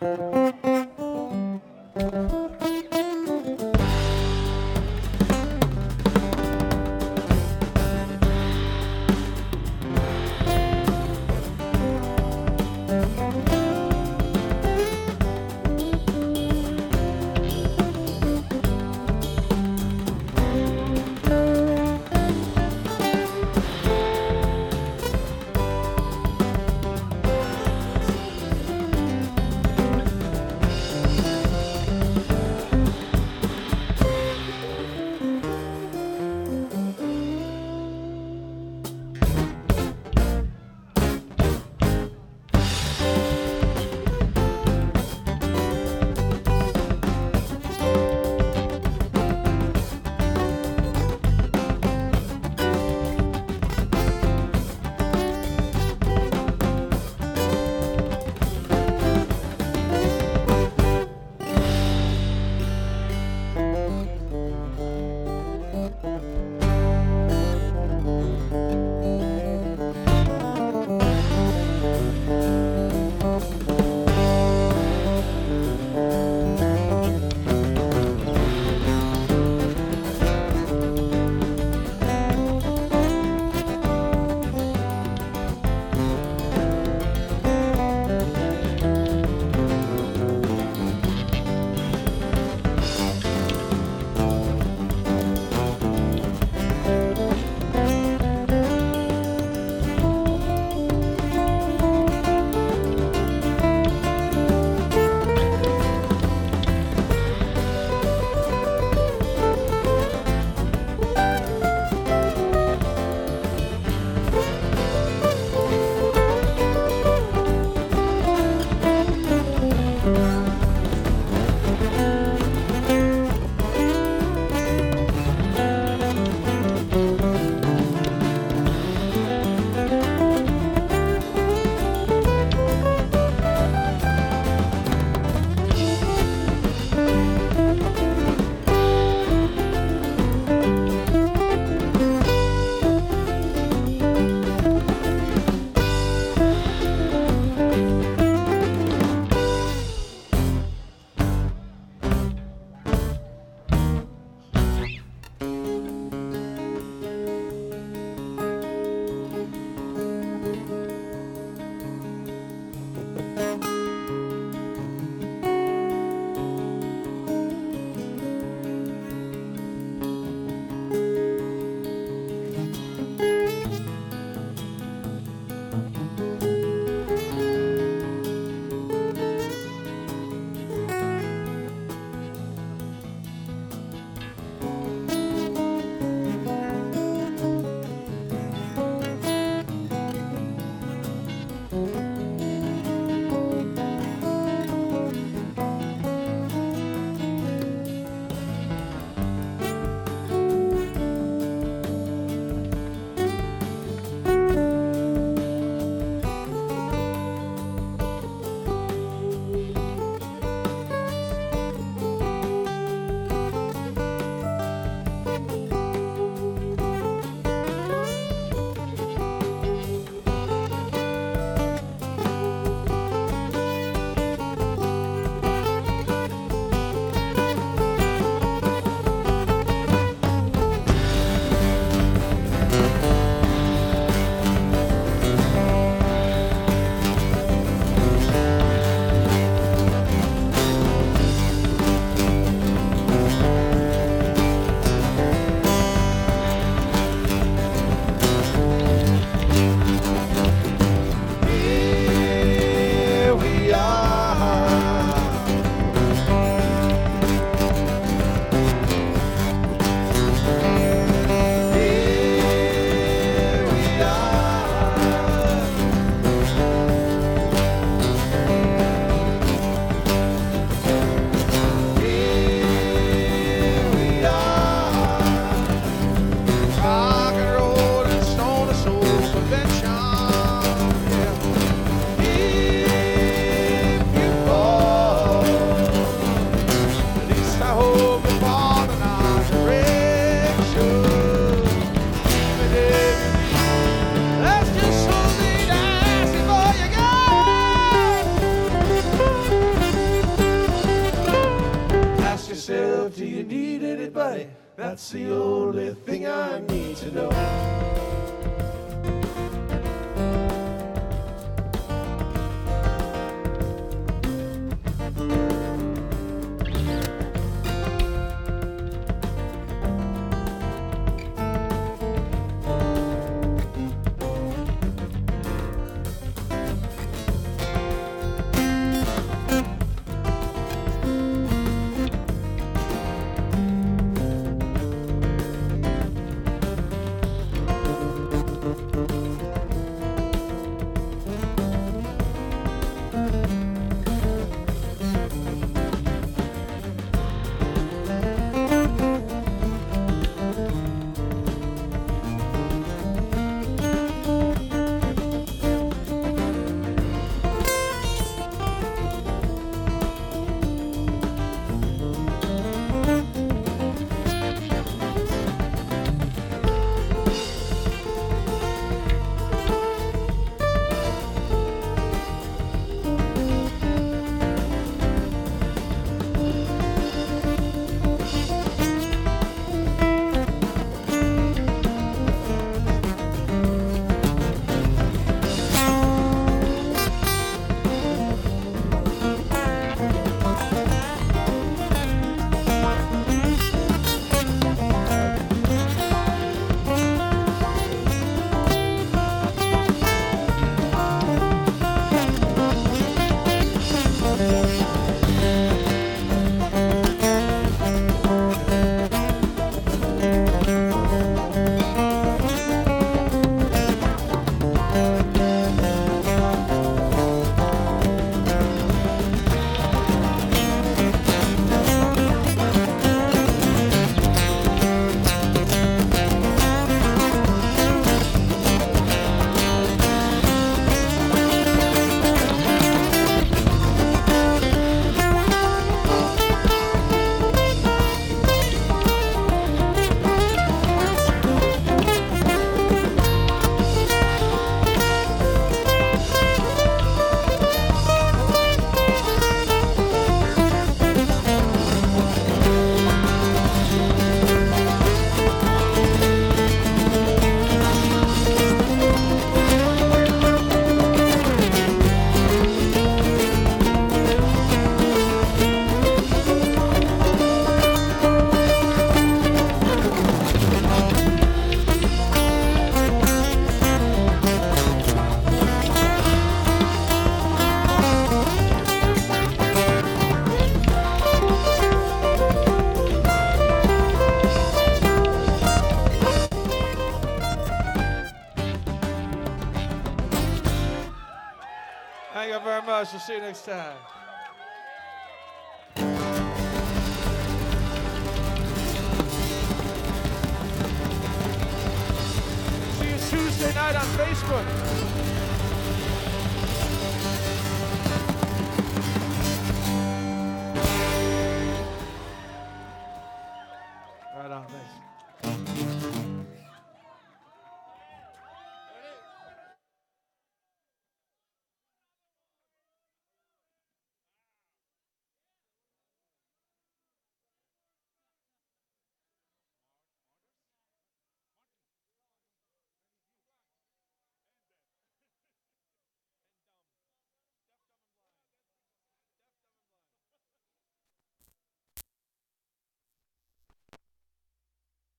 Thank you. That's the only thing I need to know. Much. We'll see you next time. See you Tuesday night on Facebook.